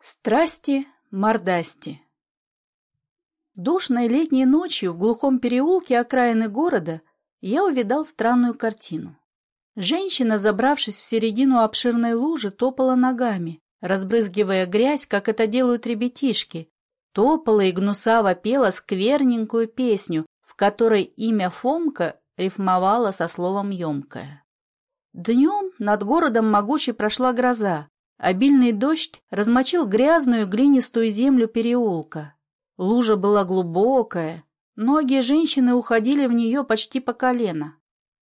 Страсти мордасти Душной летней ночью в глухом переулке окраины города я увидал странную картину. Женщина, забравшись в середину обширной лужи, топала ногами, разбрызгивая грязь, как это делают ребятишки, топала и гнусаво пела скверненькую песню, в которой имя Фомка рифмовало со словом «емкая». Днем над городом могучей прошла гроза, Обильный дождь размочил грязную глинистую землю переулка. Лужа была глубокая, ноги женщины уходили в нее почти по колено.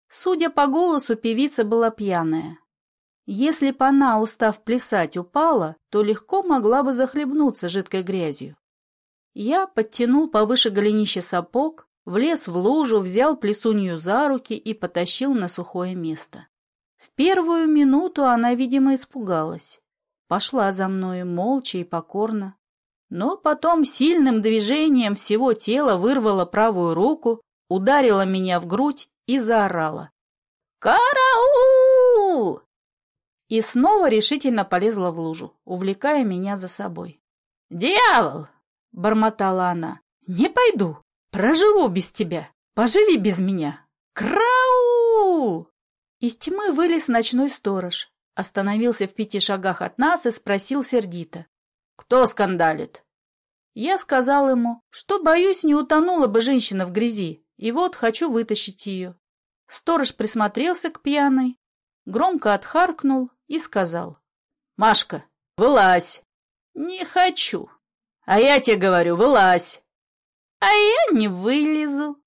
Судя по голосу, певица была пьяная. Если б она, устав плясать, упала, то легко могла бы захлебнуться жидкой грязью. Я подтянул повыше голенище сапог, влез в лужу, взял плесунью за руки и потащил на сухое место. В первую минуту она, видимо, испугалась. Пошла за мною молча и покорно. Но потом сильным движением всего тела вырвала правую руку, ударила меня в грудь и заорала. «Караул!» И снова решительно полезла в лужу, увлекая меня за собой. «Дьявол!» — бормотала она. «Не пойду! Проживу без тебя! Поживи без меня! Крау!» Из тьмы вылез ночной сторож, Остановился в пяти шагах от нас и спросил сердито. «Кто скандалит?» Я сказал ему, что, боюсь, не утонула бы женщина в грязи, и вот хочу вытащить ее. Сторож присмотрелся к пьяной, громко отхаркнул и сказал. «Машка, вылазь!» «Не хочу!» «А я тебе говорю, вылазь!» «А я не вылезу!»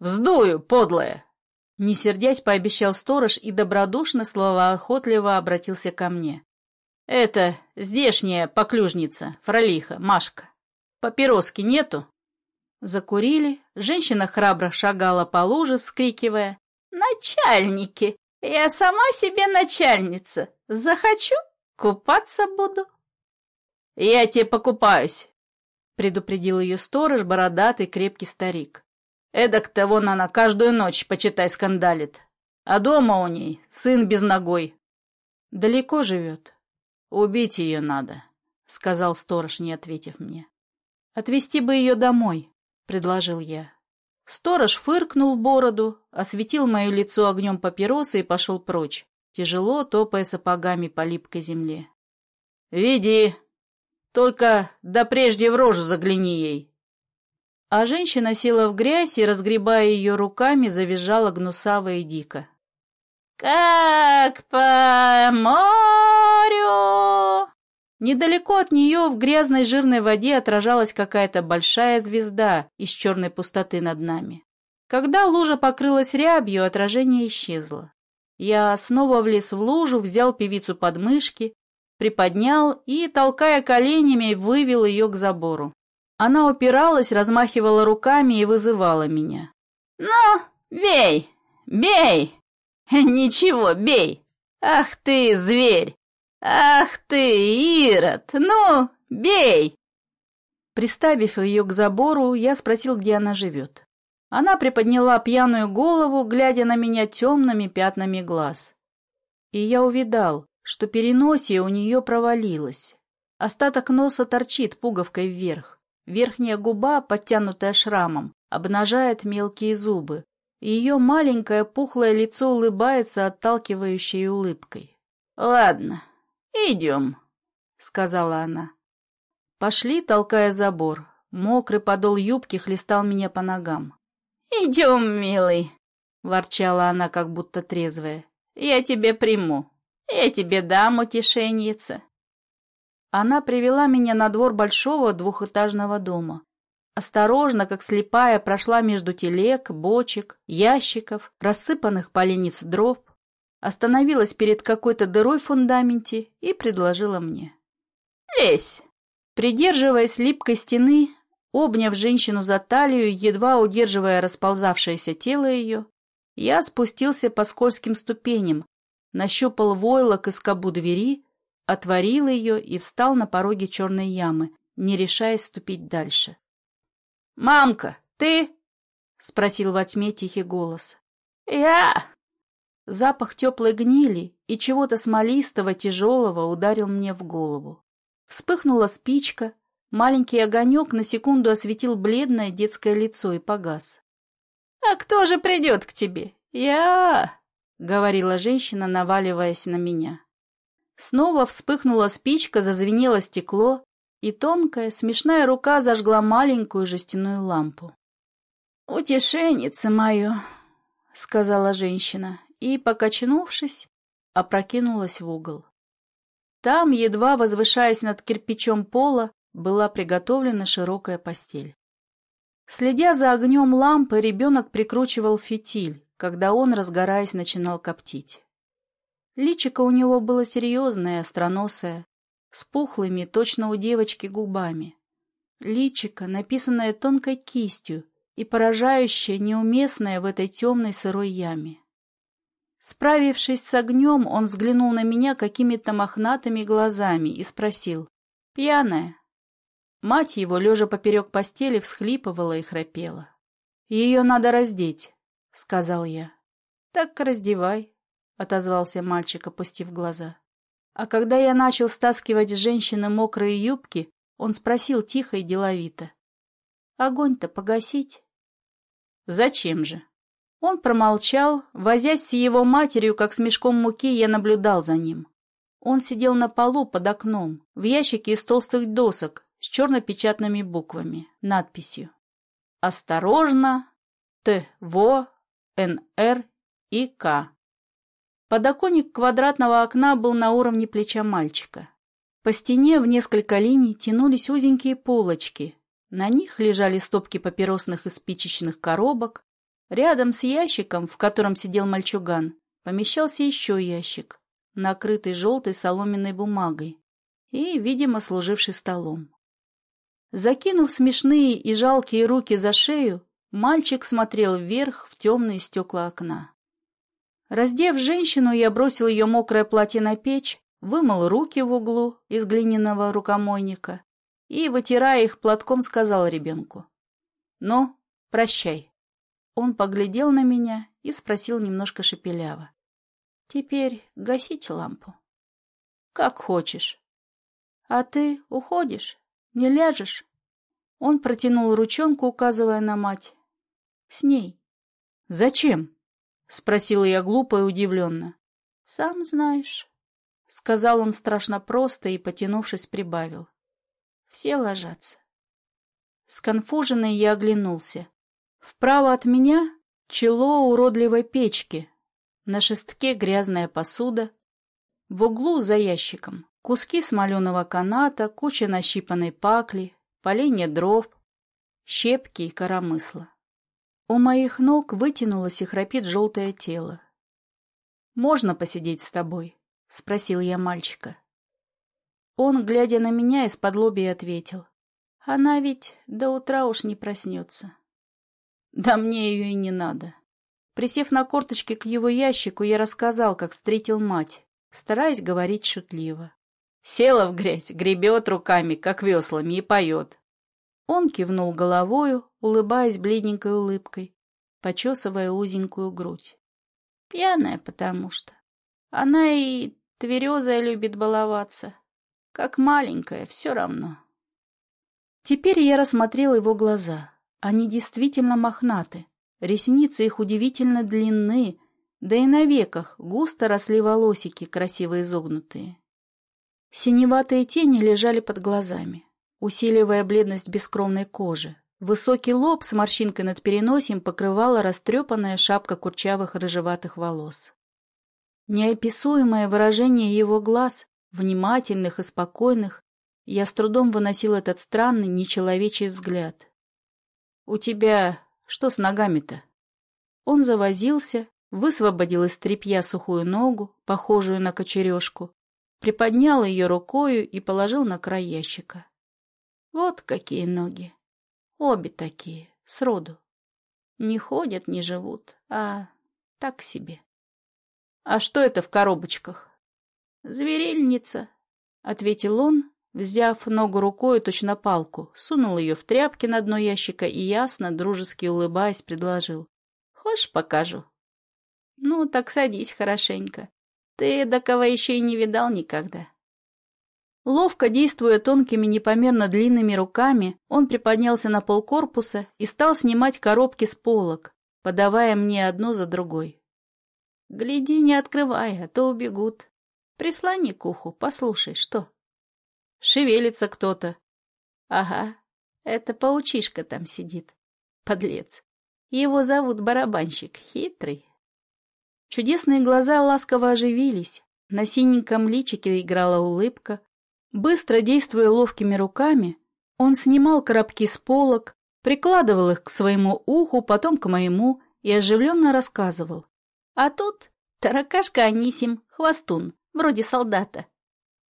«Вздую, подлая!» Не сердясь, пообещал сторож и добродушно, словоохотливо обратился ко мне. «Это здешняя поклюжница, фролиха, Машка. Папироски нету?» Закурили, женщина храбро шагала по луже, вскрикивая. «Начальники! Я сама себе начальница! Захочу, купаться буду!» «Я тебе покупаюсь!» — предупредил ее сторож, бородатый крепкий старик. Эдак-то вон она каждую ночь, почитай, скандалит. А дома у ней сын без ногой. Далеко живет. Убить ее надо, — сказал сторож, не ответив мне. Отвезти бы ее домой, — предложил я. Сторож фыркнул бороду, осветил мое лицо огнем папиросы и пошел прочь, тяжело топая сапогами по липкой земле. — Веди, только да прежде в рожу загляни ей, а женщина села в грязь и, разгребая ее руками, завизжала гнусаво и дико. «Как по морю!» Недалеко от нее в грязной жирной воде отражалась какая-то большая звезда из черной пустоты над нами. Когда лужа покрылась рябью, отражение исчезло. Я снова влез в лужу, взял певицу под мышки, приподнял и, толкая коленями, вывел ее к забору. Она упиралась, размахивала руками и вызывала меня. «Ну, бей! Бей! Ничего, бей! Ах ты, зверь! Ах ты, Ирод! Ну, бей!» Приставив ее к забору, я спросил, где она живет. Она приподняла пьяную голову, глядя на меня темными пятнами глаз. И я увидал, что переносие у нее провалилось. Остаток носа торчит пуговкой вверх. Верхняя губа, подтянутая шрамом, обнажает мелкие зубы. Ее маленькое пухлое лицо улыбается отталкивающей улыбкой. «Ладно, идем», — сказала она. Пошли, толкая забор. Мокрый подол юбки хлестал меня по ногам. «Идем, милый», — ворчала она, как будто трезвая. «Я тебе приму. Я тебе дам утешеньице». Она привела меня на двор большого двухэтажного дома. Осторожно, как слепая, прошла между телег, бочек, ящиков, рассыпанных поленниц дров, остановилась перед какой-то дырой в фундаменте и предложила мне. «Лезь!» Придерживаясь липкой стены, обняв женщину за талию, едва удерживая расползавшееся тело ее, я спустился по скользким ступеням, нащупал войлок из скобу двери, отворил ее и встал на пороге черной ямы, не решаясь ступить дальше. «Мамка, ты?» — спросил во тьме тихий голос. «Я!» Запах теплой гнили и чего-то смолистого, тяжелого ударил мне в голову. Вспыхнула спичка, маленький огонек на секунду осветил бледное детское лицо и погас. «А кто же придет к тебе? Я!» — говорила женщина, наваливаясь на меня. Снова вспыхнула спичка, зазвенело стекло, и тонкая, смешная рука зажгла маленькую жестяную лампу. «Утешенница мое», — сказала женщина, и, покачнувшись, опрокинулась в угол. Там, едва возвышаясь над кирпичом пола, была приготовлена широкая постель. Следя за огнем лампы, ребенок прикручивал фитиль, когда он, разгораясь, начинал коптить. Личико у него было серьезное, остроносое, с пухлыми, точно у девочки, губами. Личико, написанное тонкой кистью и поражающее, неуместное в этой темной сырой яме. Справившись с огнем, он взглянул на меня какими-то мохнатыми глазами и спросил «Пьяная?». Мать его, лежа поперек постели, всхлипывала и храпела. «Ее надо раздеть», — сказал я. «Так раздевай», — отозвался мальчик, опустив глаза. А когда я начал стаскивать с женщины мокрые юбки, он спросил тихо и деловито. «Огонь-то погасить?» «Зачем же?» Он промолчал, возясь с его матерью, как с мешком муки, я наблюдал за ним. Он сидел на полу под окном, в ящике из толстых досок, с черно-печатными буквами, надписью «Осторожно! Т. В. Н. Р. и К». Подоконник квадратного окна был на уровне плеча мальчика. По стене в несколько линий тянулись узенькие полочки. На них лежали стопки папиросных и спичечных коробок, Рядом с ящиком, в котором сидел мальчуган, помещался еще ящик, накрытый желтой соломенной бумагой и, видимо, служивший столом. Закинув смешные и жалкие руки за шею, мальчик смотрел вверх в темные стекла окна. Раздев женщину, я бросил ее мокрое платье на печь, вымыл руки в углу из глиняного рукомойника и, вытирая их платком, сказал ребенку. «Ну, прощай». Он поглядел на меня и спросил немножко шепеляво. — Теперь гасите лампу. — Как хочешь. — А ты уходишь? Не ляжешь? Он протянул ручонку, указывая на мать. — С ней. — Зачем? — спросила я глупо и удивленно. — Сам знаешь. — сказал он страшно просто и, потянувшись, прибавил. — Все ложатся. Сконфуженный я оглянулся. Вправо от меня чело уродливой печки, на шестке грязная посуда, в углу за ящиком куски смоленого каната, куча нащипанной пакли, поленья дров, щепки и коромысла. У моих ног вытянулось и храпит желтое тело. «Можно посидеть с тобой?» — спросил я мальчика. Он, глядя на меня, из-под лобья ответил. «Она ведь до утра уж не проснется». Да мне ее и не надо. Присев на корточки к его ящику, я рассказал, как встретил мать, стараясь говорить шутливо. Села в грязь, гребет руками, как веслами, и поет. Он кивнул головою, улыбаясь бледненькой улыбкой, почесывая узенькую грудь. Пьяная, потому что. Она и тверезая любит баловаться. Как маленькая, все равно. Теперь я рассмотрел его глаза. Они действительно мохнаты, ресницы их удивительно длинны, да и на веках густо росли волосики, красиво изогнутые. Синеватые тени лежали под глазами, усиливая бледность бескровной кожи. Высокий лоб с морщинкой над переносием покрывала растрепанная шапка курчавых рыжеватых волос. Неописуемое выражение его глаз, внимательных и спокойных, я с трудом выносил этот странный, нечеловечий взгляд. «У тебя что с ногами-то?» Он завозился, высвободил из тряпья сухую ногу, похожую на кочережку, приподнял ее рукою и положил на край ящика. Вот какие ноги. Обе такие, сроду. Не ходят, не живут, а так себе. А что это в коробочках? Зверельница, — ответил он Взяв ногу рукой, точно палку, сунул ее в тряпки на дно ящика и ясно, дружески улыбаясь, предложил. «Хочешь, покажу?» «Ну, так садись хорошенько. Ты до кого еще и не видал никогда». Ловко действуя тонкими непомерно длинными руками, он приподнялся на пол корпуса и стал снимать коробки с полок, подавая мне одну за другой. «Гляди, не открывай, а то убегут. Прислони к уху, послушай, что?» «Шевелится кто-то». «Ага, это паучишка там сидит. Подлец. Его зовут барабанщик, хитрый». Чудесные глаза ласково оживились, на синеньком личике играла улыбка. Быстро действуя ловкими руками, он снимал коробки с полок, прикладывал их к своему уху, потом к моему и оживленно рассказывал. А тут таракашка Анисим, хвостун, вроде солдата.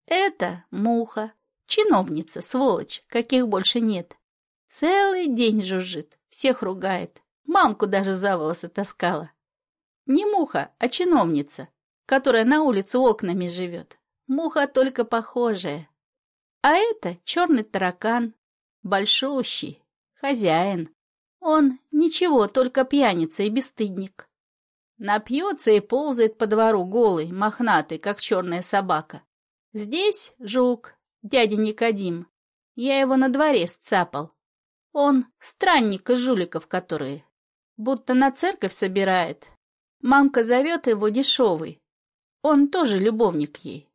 Это муха, чиновница, сволочь, каких больше нет. Целый день жужжит, всех ругает, мамку даже за волосы таскала. Не муха, а чиновница, которая на улице окнами живет. Муха только похожая. А это черный таракан, большущий, хозяин. Он ничего, только пьяница и бесстыдник. Напьется и ползает по двору голый, мохнатый, как черная собака. Здесь жук, дядя Никодим. Я его на дворе сцапал. Он странник из жуликов, которые. Будто на церковь собирает. Мамка зовет его дешевый. Он тоже любовник ей.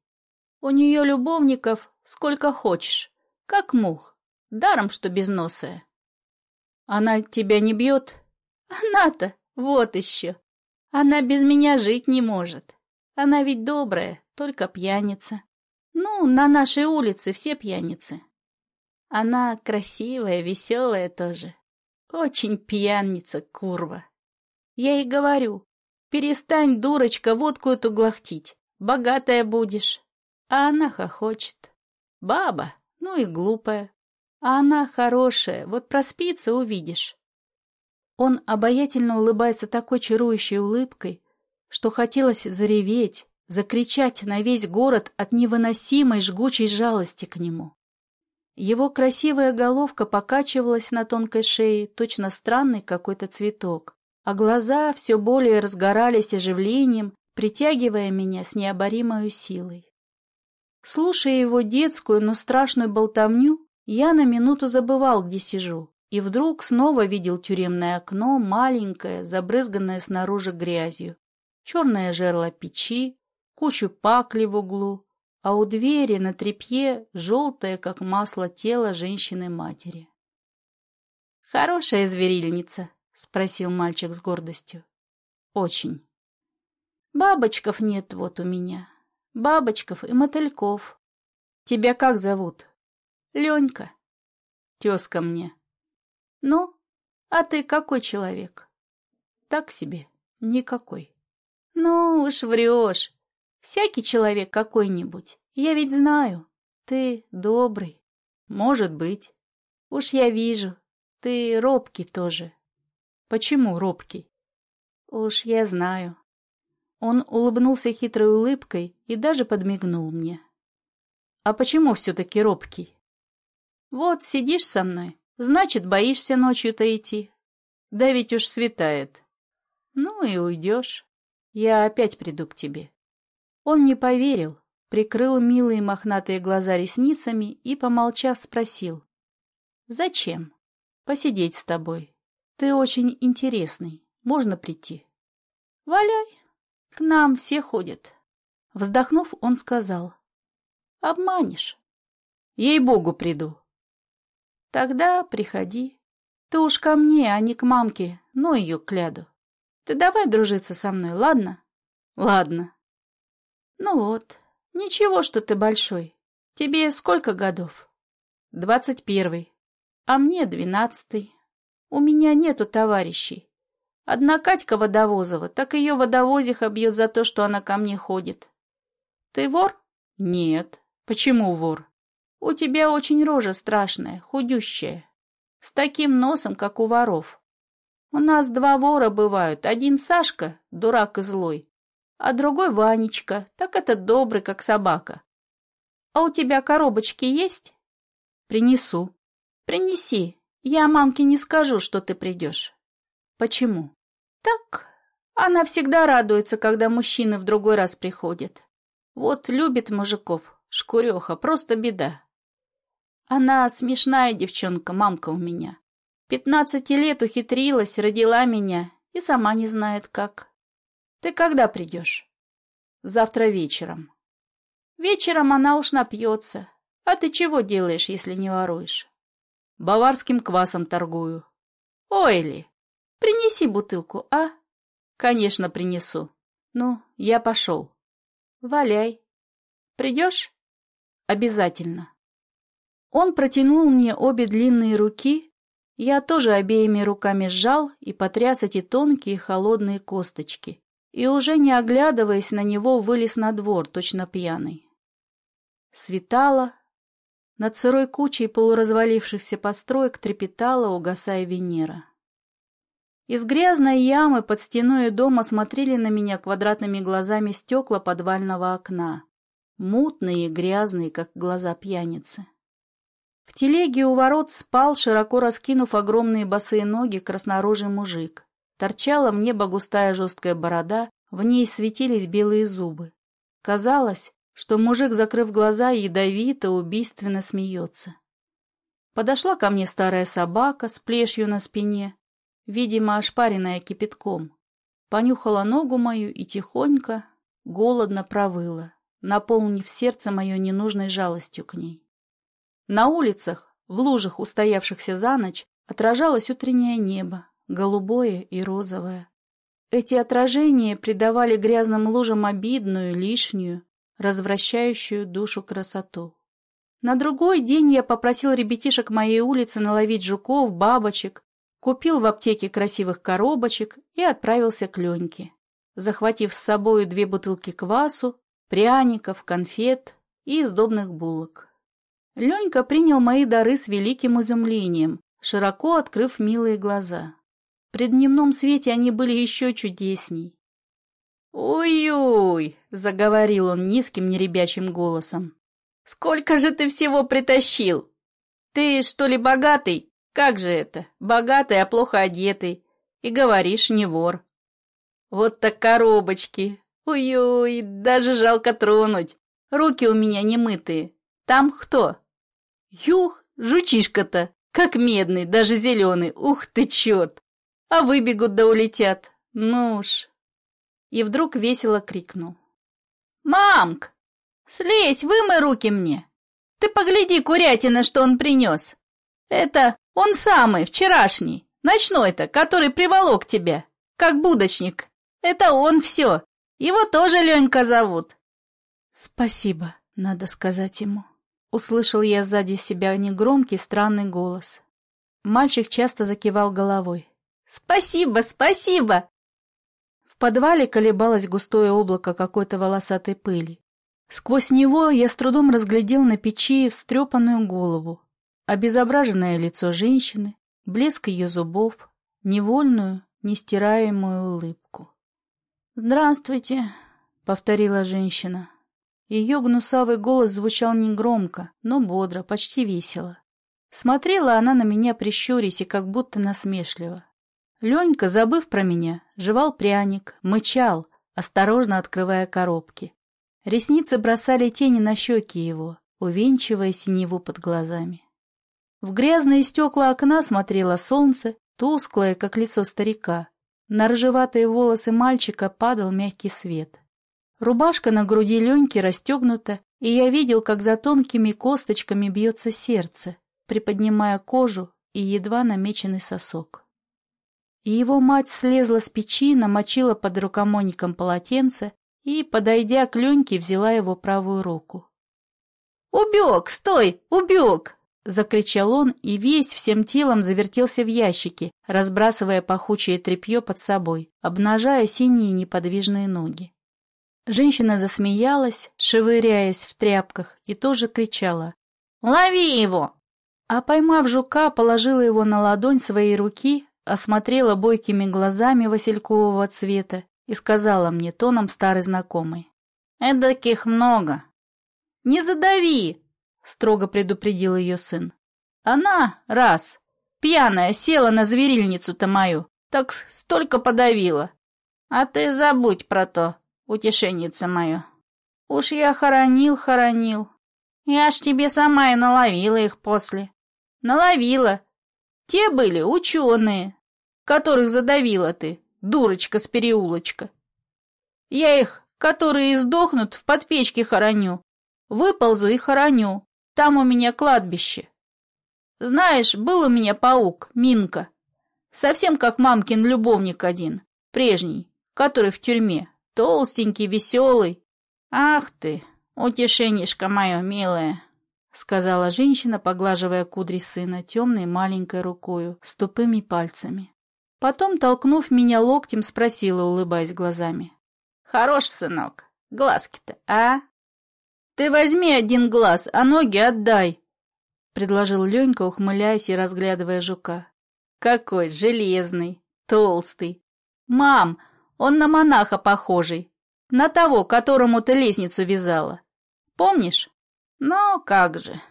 У нее любовников сколько хочешь, как мух, даром, что безносая. Она тебя не бьет? Она-то, вот еще. Она без меня жить не может. Она ведь добрая, только пьяница. Ну, на нашей улице все пьяницы. Она красивая, веселая тоже. Очень пьяница, курва. Я ей говорю, перестань, дурочка, водку эту глохтить. Богатая будешь. А она хохочет. Баба, ну и глупая. А она хорошая, вот проспится, увидишь. Он обаятельно улыбается такой чарующей улыбкой, что хотелось зареветь, закричать на весь город от невыносимой жгучей жалости к нему. Его красивая головка покачивалась на тонкой шее, точно странный какой-то цветок, а глаза все более разгорались оживлением, притягивая меня с необоримой силой. Слушая его детскую, но страшную болтовню, я на минуту забывал, где сижу, и вдруг снова видел тюремное окно, маленькое, забрызганное снаружи грязью, черное жерло печи, кучу пакли в углу, а у двери на тряпье желтое, как масло, тело женщины-матери. «Хорошая зверильница?» — спросил мальчик с гордостью. «Очень. Бабочков нет вот у меня бабочков и мотыльков. Тебя как зовут? Ленька. Тезка мне. Ну, а ты какой человек? Так себе, никакой. Ну уж врешь. Всякий человек какой-нибудь. Я ведь знаю. Ты добрый. Может быть. Уж я вижу. Ты робкий тоже. Почему робкий? Уж я знаю. Он улыбнулся хитрой улыбкой и даже подмигнул мне. «А почему все-таки робкий?» «Вот, сидишь со мной, значит, боишься ночью-то идти. Да ведь уж светает. Ну и уйдешь. Я опять приду к тебе». Он не поверил, прикрыл милые мохнатые глаза ресницами и, помолчав, спросил. «Зачем? Посидеть с тобой. Ты очень интересный. Можно прийти?» «Валяй, к нам все ходят. Вздохнув, он сказал. Обманешь. Ей-богу приду. Тогда приходи. Ты уж ко мне, а не к мамке, ну ее кляду. Ты давай дружиться со мной, ладно? Ладно. Ну вот, ничего, что ты большой. Тебе сколько годов? Двадцать первый. А мне двенадцатый. У меня нету товарищей. Одна Катька Водовозова, так ее водовозиха бьет за то, что она ко мне ходит. Ты вор? Нет. Почему вор? У тебя очень рожа страшная, худющая. С таким носом, как у воров. У нас два вора бывают. Один Сашка, дурак и злой, а другой Ванечка, так это добрый, как собака. А у тебя коробочки есть? Принесу. Принеси. Я мамке не скажу, что ты придешь. Почему? Так, она всегда радуется, когда мужчины в другой раз приходят. Вот любит мужиков, шкуреха, просто беда. Она смешная девчонка, мамка у меня. Пятнадцати лет ухитрилась, родила меня и сама не знает как. Ты когда придешь? Завтра вечером. Вечером она уж напьется. А ты чего делаешь, если не воруешь? Баварским квасом торгую. Ойли, принеси бутылку, а? Конечно, принесу. Ну, я пошел. Валяй. Придешь? Обязательно. Он протянул мне обе длинные руки, я тоже обеими руками сжал и потряс эти тонкие холодные косточки, и уже не оглядываясь на него, вылез на двор, точно пьяный. Светало, над сырой кучей полуразвалившихся построек трепетала, угасая Венера. Из грязной ямы под стеной дома смотрели на меня квадратными глазами стекла подвального окна, мутные и грязные, как глаза пьяницы. В телеге у ворот спал, широко раскинув огромные босые ноги, краснорожий мужик. Торчала в небо густая жесткая борода, в ней светились белые зубы. Казалось, что мужик, закрыв глаза, ядовито, убийственно смеется. Подошла ко мне старая собака с плешью на спине, видимо, ошпаренная кипятком. Понюхала ногу мою и тихонько, голодно провыла, наполнив сердце мое ненужной жалостью к ней. На улицах, в лужах, устоявшихся за ночь, отражалось утреннее небо, голубое и розовое. Эти отражения придавали грязным лужам обидную, лишнюю, развращающую душу красоту. На другой день я попросил ребятишек моей улицы наловить жуков, бабочек, купил в аптеке красивых коробочек и отправился к Леньке, захватив с собою две бутылки квасу, пряников, конфет и издобных булок. Ленька принял мои дары с великим изумлением, широко открыв милые глаза. При дневном свете они были еще чудесней. «Ой-ой!» — заговорил он низким неребячим голосом. «Сколько же ты всего притащил? Ты, что ли, богатый? Как же это? Богатый, а плохо одетый. И говоришь, не вор. Вот так коробочки. Ой-ой, даже жалко тронуть. Руки у меня не мытые. Там кто?» Юх, жучишка-то, как медный, даже зеленый, ух ты, черт! А выбегут да улетят, ну уж. И вдруг весело крикнул. «Мамк, слезь, вымой руки мне! Ты погляди, курятина, что он принес! Это он самый, вчерашний, ночной-то, который приволок тебя, как будочник. Это он все, его тоже Ленька зовут». «Спасибо, надо сказать ему». Услышал я сзади себя негромкий странный голос. Мальчик часто закивал головой. «Спасибо, спасибо!» В подвале колебалось густое облако какой-то волосатой пыли. Сквозь него я с трудом разглядел на печи встрепанную голову, обезображенное лицо женщины, блеск ее зубов, невольную, нестираемую улыбку. «Здравствуйте», — повторила женщина. Ее гнусавый голос звучал негромко, но бодро, почти весело. Смотрела она на меня прищурясь и как будто насмешливо. Ленька, забыв про меня, жевал пряник, мычал, осторожно открывая коробки. Ресницы бросали тени на щеки его, увенчивая синеву под глазами. В грязные стекла окна смотрело солнце, тусклое, как лицо старика. На рыжеватые волосы мальчика падал мягкий свет. Рубашка на груди Леньки расстегнута, и я видел, как за тонкими косточками бьется сердце, приподнимая кожу и едва намеченный сосок. И его мать слезла с печи, намочила под рукомойником полотенце и, подойдя к Леньке, взяла его правую руку. «Убег! Стой! Убег!» — закричал он и весь всем телом завертелся в ящике, разбрасывая пахучее тряпье под собой, обнажая синие неподвижные ноги. Женщина засмеялась, шевыряясь в тряпках, и тоже кричала «Лови его!» А поймав жука, положила его на ладонь своей руки, осмотрела бойкими глазами василькового цвета и сказала мне тоном старой знакомой. «Эдаких много». «Не задави!» — строго предупредил ее сын. «Она, раз, пьяная, села на зверильницу-то мою, так столько подавила. А ты забудь про то, утешенница мое. Уж я хоронил, хоронил, Я ж тебе сама и наловила их после. Наловила. Те были ученые, которых задавила ты, дурочка с переулочка. Я их, которые издохнут, в подпечке хороню. Выползу и хороню. Там у меня кладбище. Знаешь, был у меня паук, Минка. Совсем как мамкин любовник один, прежний, который в тюрьме. Толстенький, веселый. Ах ты, утешенишка мое милое, сказала женщина, поглаживая кудри сына темной маленькой рукою с тупыми пальцами. Потом, толкнув меня локтем, спросила, улыбаясь глазами. Хорош, сынок, глазки-то, а? Ты возьми один глаз, а ноги отдай, предложил Ленька, ухмыляясь и разглядывая жука. Какой железный, толстый. Мам, он на монаха похожий, на того, которому ты лестницу вязала. Помнишь? Ну, как же.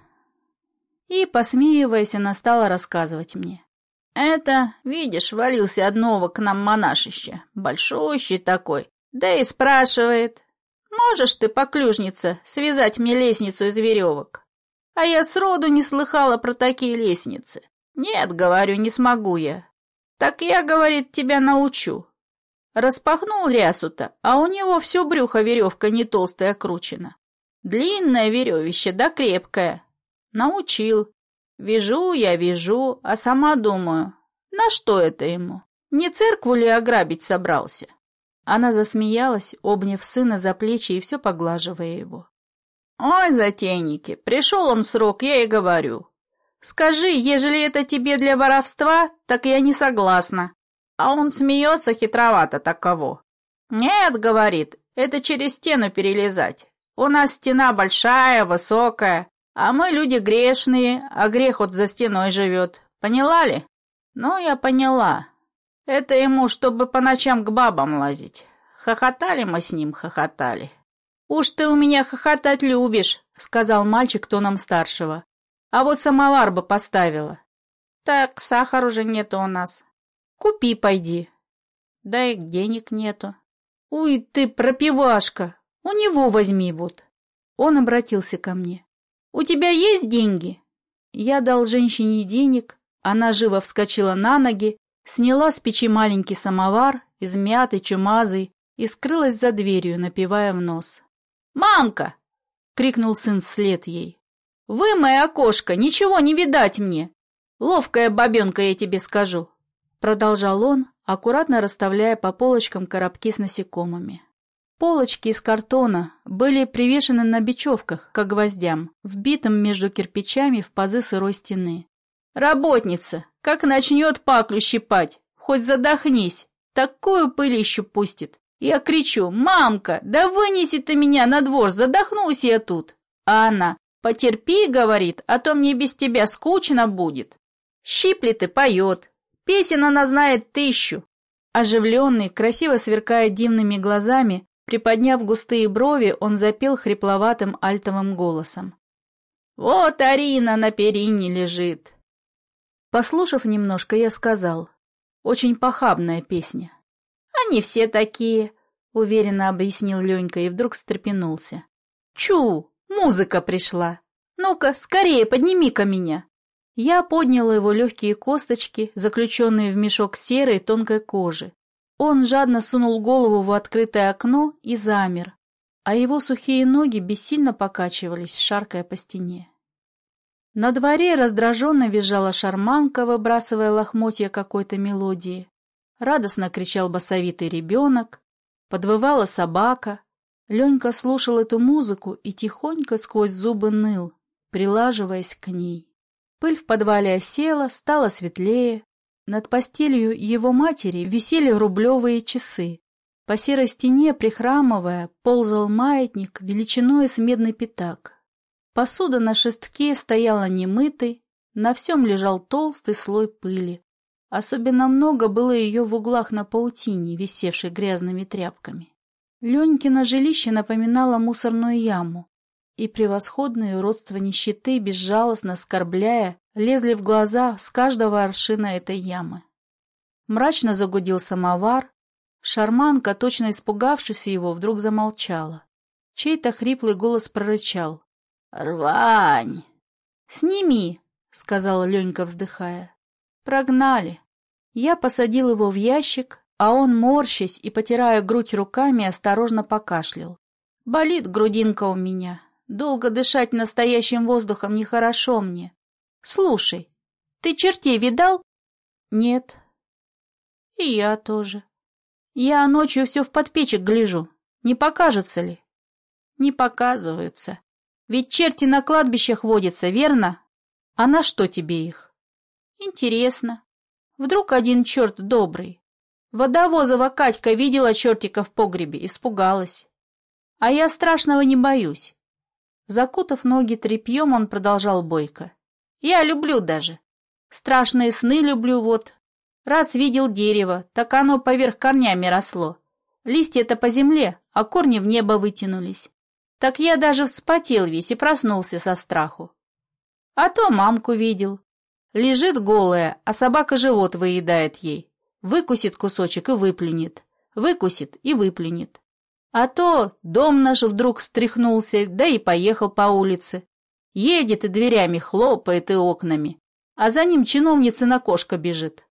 И, посмеиваясь, она стала рассказывать мне. Это, видишь, валился одного к нам монашище, большущий такой, да и спрашивает, можешь ты, поклюжница, связать мне лестницу из веревок? А я сроду не слыхала про такие лестницы. Нет, говорю, не смогу я. Так я, говорит, тебя научу. Распахнул лясу-то, а у него все брюхо веревка не толстая кручена. Длинное веревище, да крепкое. Научил. Вяжу я, вяжу, а сама думаю, на что это ему? Не церкву ли ограбить собрался? Она засмеялась, обняв сына за плечи и все поглаживая его. «Ой, затейники, пришел он в срок, я и говорю. Скажи, ежели это тебе для воровства, так я не согласна. А он смеется хитровато таково. «Нет, — говорит, — это через стену перелезать. У нас стена большая, высокая, а мы люди грешные, а грех вот за стеной живет. Поняла ли?» «Ну, я поняла. Это ему, чтобы по ночам к бабам лазить. Хохотали мы с ним, хохотали». «Уж ты у меня хохотать любишь», — сказал мальчик тоном старшего. «А вот самовар бы поставила». «Так, сахар уже нету у нас. Купи, пойди. Да и денег нету. Уй, ты пропивашка. У него возьми вот. Он обратился ко мне. У тебя есть деньги? Я дал женщине денег. Она живо вскочила на ноги, сняла с печи маленький самовар, измятый, чумазый, и скрылась за дверью, напивая в нос. «Мамка!» — крикнул сын вслед ей. «Вымой окошко, ничего не видать мне! Ловкая бабенка, я тебе скажу!» Продолжал он, аккуратно расставляя по полочкам коробки с насекомыми. Полочки из картона были привешены на бечевках, как гвоздям, вбитым между кирпичами в пазы сырой стены. «Работница! Как начнет паклю щипать! Хоть задохнись! Такую пылищу пустит!» Я кричу «Мамка, да вынеси ты меня на двор, задохнусь я тут!» А она «Потерпи, — говорит, — а то мне без тебя скучно будет!» Щиплет и поет, Песен она знает тысячу. Оживленный, красиво сверкая дивными глазами, приподняв густые брови, он запел хрипловатым альтовым голосом. «Вот Арина на перине лежит!» Послушав немножко, я сказал. Очень похабная песня. «Они все такие», — уверенно объяснил Ленька и вдруг встрепенулся. «Чу! Музыка пришла! Ну-ка, скорее подними-ка меня!» Я подняла его легкие косточки, заключенные в мешок серой тонкой кожи. Он жадно сунул голову в открытое окно и замер, а его сухие ноги бессильно покачивались, шаркая по стене. На дворе раздраженно визжала шарманка, выбрасывая лохмотья какой-то мелодии. Радостно кричал басовитый ребенок, подвывала собака. Ленька слушал эту музыку и тихонько сквозь зубы ныл, прилаживаясь к ней. Пыль в подвале осела, стало светлее. Над постелью его матери висели рублевые часы. По серой стене, прихрамывая, ползал маятник величиной с медный пятак. Посуда на шестке стояла немытой, на всем лежал толстый слой пыли. Особенно много было ее в углах на паутине, висевшей грязными тряпками. Ленькино жилище напоминало мусорную яму и превосходные уродства нищеты, безжалостно оскорбляя, лезли в глаза с каждого аршина этой ямы. Мрачно загудел самовар, шарманка, точно испугавшись его, вдруг замолчала. Чей-то хриплый голос прорычал. «Рвань!» «Сними!» — сказала Ленька, вздыхая. «Прогнали!» Я посадил его в ящик, а он, морщась и потирая грудь руками, осторожно покашлял. «Болит грудинка у меня. Долго дышать настоящим воздухом нехорошо мне. Слушай, ты чертей видал?» «Нет». «И я тоже. Я ночью все в подпечек гляжу. Не покажется ли?» «Не показываются. Ведь черти на кладбищах водятся, верно? А на что тебе их?» «Интересно. Вдруг один черт добрый. Водовозова Катька видела чертика в погребе, испугалась. А я страшного не боюсь. Закутав ноги тряпьем, он продолжал бойко. Я люблю даже. Страшные сны люблю вот. Раз видел дерево, так оно поверх корнями росло. Листья-то по земле, а корни в небо вытянулись. Так я даже вспотел весь и проснулся со страху. А то мамку видел. Лежит голая, а собака живот выедает ей. Выкусит кусочек и выплюнет. Выкусит и выплюнет. А то дом наш вдруг встряхнулся, да и поехал по улице. Едет и дверями хлопает, и окнами. А за ним чиновница на кошка бежит.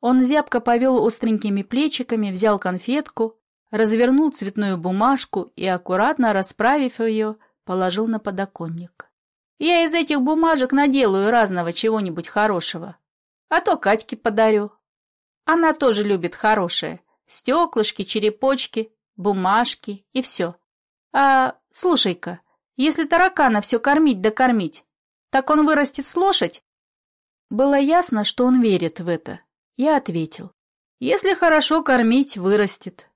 Он зябко повел остренькими плечиками, взял конфетку, развернул цветную бумажку и, аккуратно расправив ее, положил на подоконник. Я из этих бумажек наделаю разного чего-нибудь хорошего. А то Катьке подарю. Она тоже любит хорошее. Стеклышки, черепочки, бумажки и все. А, слушай-ка, если таракана все кормить да кормить, так он вырастет с лошадь? Было ясно, что он верит в это. Я ответил. Если хорошо кормить, вырастет.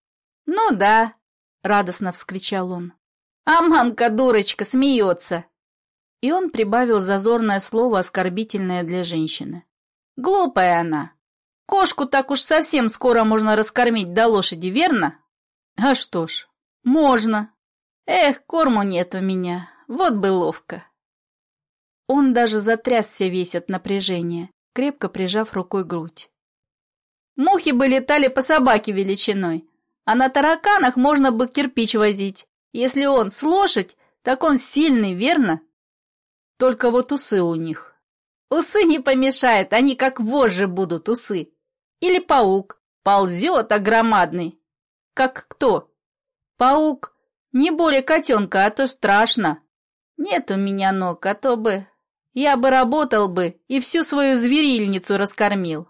Ну да, радостно вскричал он. А мамка-дурочка смеется и он прибавил зазорное слово, оскорбительное для женщины. «Глупая она! Кошку так уж совсем скоро можно раскормить до лошади, верно?» «А что ж, можно. Эх, корму нет у меня, вот бы ловко!» Он даже затрясся весь от напряжения, крепко прижав рукой грудь. «Мухи бы летали по собаке величиной, а на тараканах можно бы кирпич возить. Если он с лошадь, так он сильный, верно?» Только вот усы у них. Усы не помешает, они как вожжи будут, усы. Или паук. Ползет огромадный. Как кто? Паук. Не более котенка, а то страшно. Нет у меня ног, а то бы... Я бы работал бы и всю свою зверильницу раскормил.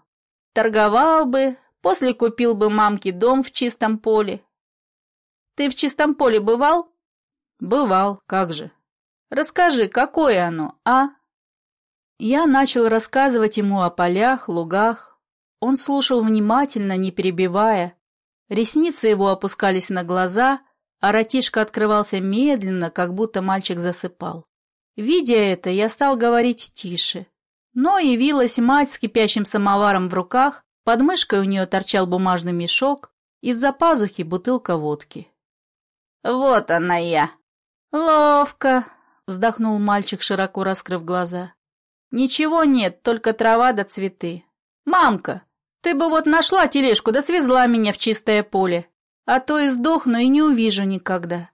Торговал бы, после купил бы мамке дом в чистом поле. Ты в чистом поле бывал? Бывал, как же. Расскажи, какое оно, а?» Я начал рассказывать ему о полях, лугах. Он слушал внимательно, не перебивая. Ресницы его опускались на глаза, а ротишка открывался медленно, как будто мальчик засыпал. Видя это, я стал говорить тише. Но явилась мать с кипящим самоваром в руках, под мышкой у нее торчал бумажный мешок, из-за пазухи бутылка водки. «Вот она я!» «Ловко!» вздохнул мальчик, широко раскрыв глаза. Ничего нет, только трава да цветы. Мамка, ты бы вот нашла тележку да свезла меня в чистое поле, а то и сдохну и не увижу никогда.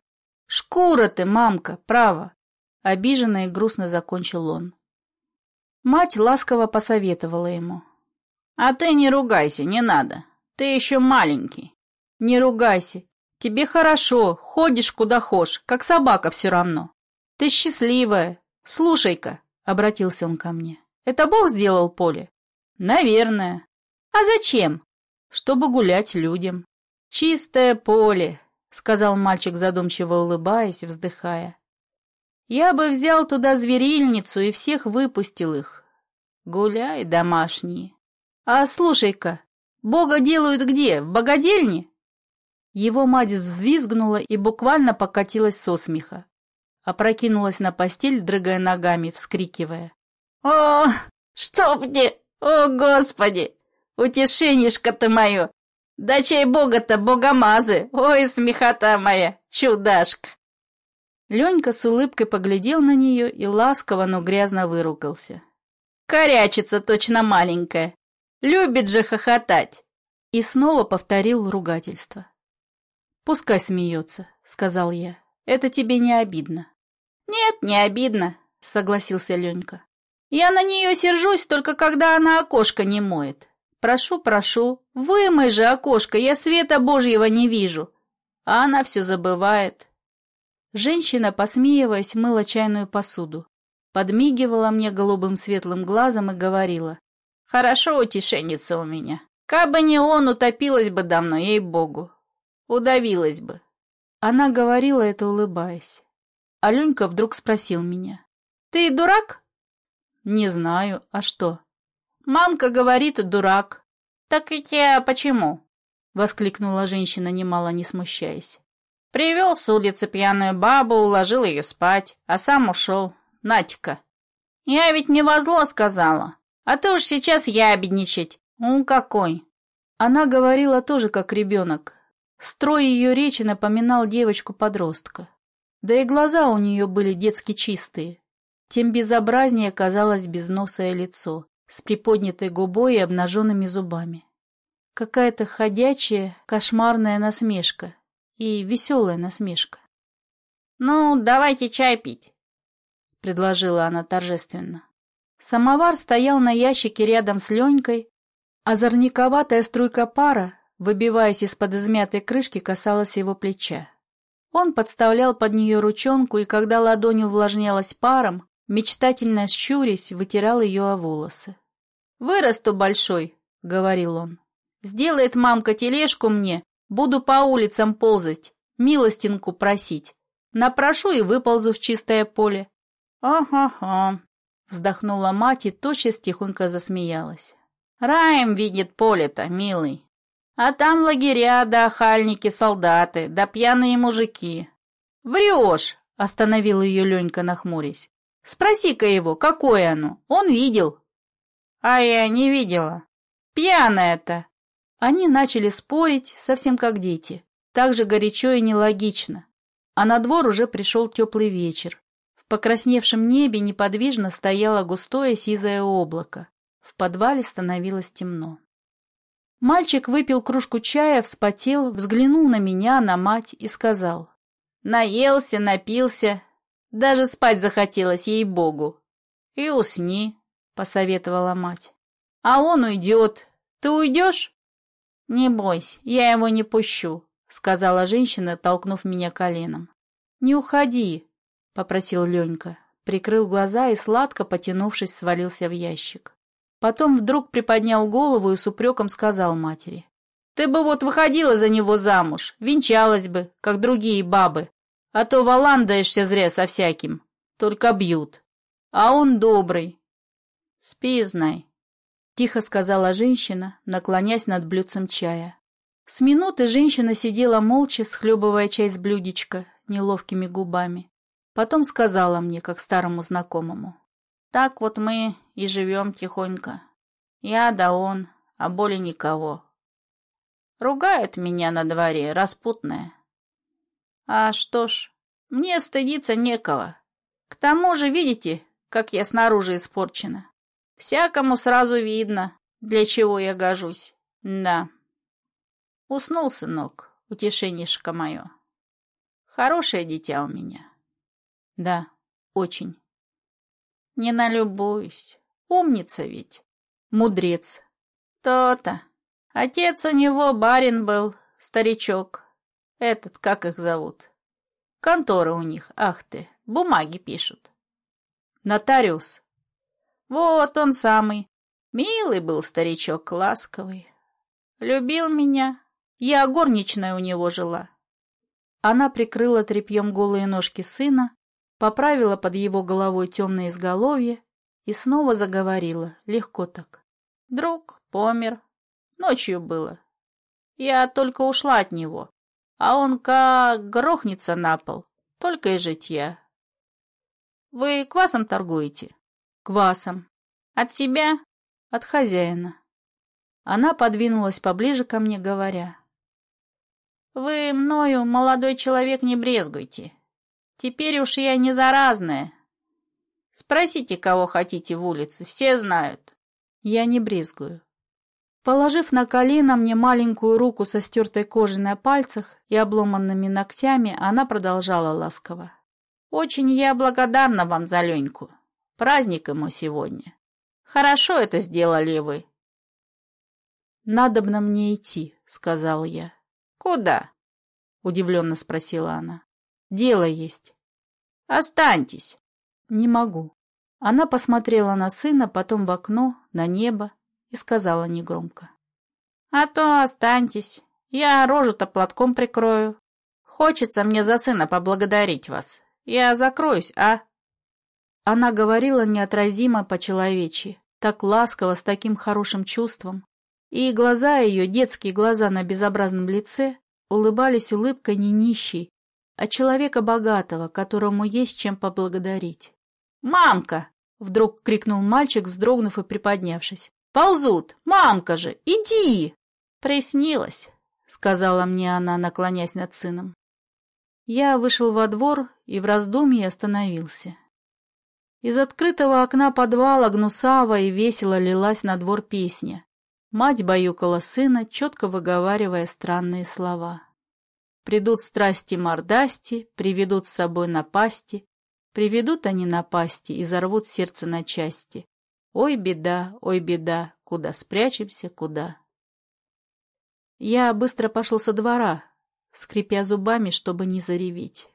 Шкура ты, мамка, право. Обиженно и грустно закончил он. Мать ласково посоветовала ему. «А ты не ругайся, не надо. Ты еще маленький. Не ругайся. Тебе хорошо, ходишь куда хошь, как собака все равно. Ты счастливая. Слушай-ка, — обратился он ко мне, — это Бог сделал поле? Наверное. А зачем? Чтобы гулять людям. Чистое поле, — сказал мальчик, задумчиво улыбаясь, вздыхая. Я бы взял туда зверильницу и всех выпустил их. Гуляй, домашние. А слушай-ка, Бога делают где, в богадельне? Его мать взвизгнула и буквально покатилась со смеха опрокинулась на постель, дрыгая ногами, вскрикивая. «О, чтоб мне! О, Господи! Утешенишка ты мое! Да чей бога-то богомазы! Ой, смехота моя, чудашка!» Ленька с улыбкой поглядел на нее и ласково, но грязно выругался. «Корячится точно маленькая! Любит же хохотать!» И снова повторил ругательство. «Пускай смеется», — сказал я. «Это тебе не обидно». Нет, не обидно, согласился Ленька. Я на нее сержусь только когда она окошко не моет. Прошу, прошу, вымой же окошко, я света Божьего не вижу. А она все забывает. Женщина, посмеиваясь, мыла чайную посуду. Подмигивала мне голубым светлым глазом и говорила. «Хорошо утешенница у меня. Кабы не он, утопилась бы давно, ей-богу. Удавилась бы». Она говорила это, улыбаясь. Аленька вдруг спросил меня. «Ты дурак?» «Не знаю. А что?» «Мамка говорит, дурак». «Так ведь я почему?» — воскликнула женщина, немало не смущаясь. Привел с улицы пьяную бабу, уложил ее спать, а сам ушел. Натика. Я ведь не во зло сказала. А ты уж сейчас ябедничать. У какой. Она говорила тоже как ребенок. Строй ее речи напоминал девочку-подростка. Да и глаза у нее были детски чистые. Тем безобразнее казалось безносое лицо, с приподнятой губой и обнаженными зубами. Какая-то ходячая, кошмарная насмешка, и веселая насмешка. «Ну, давайте чай пить», — предложила она торжественно. Самовар стоял на ящике рядом с Ленькой, а зорниковатая струйка пара, выбиваясь из-под измятой крышки, касалась его плеча. Он подставлял под нее ручонку, и когда ладонь увлажнялась паром, мечтательно щурясь, вытирал ее о волосы. «Вырасту большой», — говорил он. «Сделает мамка тележку мне, Буду по улицам ползать, милостинку просить. Напрошу и выползу в чистое поле. Ага-ага, вздохнула мать и тотчас тихонько засмеялась. Раем видит поле-то, милый. А там лагеря, да охальники, солдаты, да пьяные мужики. Врешь, остановил ее Ленька, нахмурясь. Спроси-ка его, какое оно, он видел. А я не видела. Пьяное-то, они начали спорить, совсем как дети, так же горячо и нелогично. А на двор уже пришел теплый вечер. Покрасневшем небе неподвижно стояло густое сизое облако. В подвале становилось темно. Мальчик выпил кружку чая, вспотел, взглянул на меня, на мать и сказал. «Наелся, напился, даже спать захотелось, ей-богу». «И усни», — посоветовала мать. «А он уйдет. Ты уйдешь?» «Не бойся, я его не пущу», — сказала женщина, толкнув меня коленом. «Не уходи», — попросил Ленька, прикрыл глаза и, сладко потянувшись, свалился в ящик. Потом вдруг приподнял голову и с упреком сказал матери. «Ты бы вот выходила за него замуж, венчалась бы, как другие бабы, а то валандаешься зря со всяким, только бьют. А он добрый. Спи, знай». — тихо сказала женщина, наклонясь над блюдцем чая. С минуты женщина сидела молча, схлебывая чай с блюдечка неловкими губами. Потом сказала мне, как старому знакомому. «Так вот мы и живем тихонько. Я да он, а более никого. Ругают меня на дворе, распутная. А что ж, мне стыдиться некого. К тому же, видите, как я снаружи испорчена. Всякому сразу видно, для чего я гожусь. Да. Уснул, сынок, утешенишко мое. Хорошее дитя у меня. Да, очень. Не налюбуюсь. Умница ведь. Мудрец. То-то. Отец у него барин был, старичок. Этот, как их зовут? Контора у них, ах ты, бумаги пишут. Нотариус. Вот он самый. Милый был старичок, ласковый. Любил меня. Я горничная у него жила. Она прикрыла тряпьем голые ножки сына, поправила под его головой темное изголовье и снова заговорила, легко так. Друг помер. Ночью было. Я только ушла от него, а он как грохнется на пол, только и житья. Вы квасом торгуете? Квасом. От себя? От хозяина. Она подвинулась поближе ко мне, говоря. Вы мною, молодой человек, не брезгуйте. Теперь уж я не заразная. Спросите, кого хотите в улице, все знают. Я не брезгую. Положив на колено мне маленькую руку со стертой кожей на пальцах и обломанными ногтями, она продолжала ласково. Очень я благодарна вам за Леньку. Праздник ему сегодня. Хорошо это сделали вы. «Надобно мне идти», — сказал я. «Куда?» — удивленно спросила она. «Дело есть». «Останьтесь». «Не могу». Она посмотрела на сына, потом в окно, на небо и сказала негромко. «А то останьтесь. Я рожу-то платком прикрою. Хочется мне за сына поблагодарить вас. Я закроюсь, а?» Она говорила неотразимо по-человечьи, так ласково, с таким хорошим чувством. И глаза ее, детские глаза на безобразном лице, улыбались улыбкой не нищей, а человека богатого, которому есть чем поблагодарить. «Мамка!» — вдруг крикнул мальчик, вздрогнув и приподнявшись. «Ползут! Мамка же! Иди!» «Приснилось!» — сказала мне она, наклонясь над сыном. Я вышел во двор и в раздумье остановился. Из открытого окна подвала гнусава и весело лилась на двор песня. Мать баюкала сына, четко выговаривая странные слова. Придут страсти мордасти, приведут с собой напасти, приведут они напасти и зарвут сердце на части. Ой, беда, ой, беда, куда спрячемся, куда? Я быстро пошел со двора, скрипя зубами, чтобы не зареветь.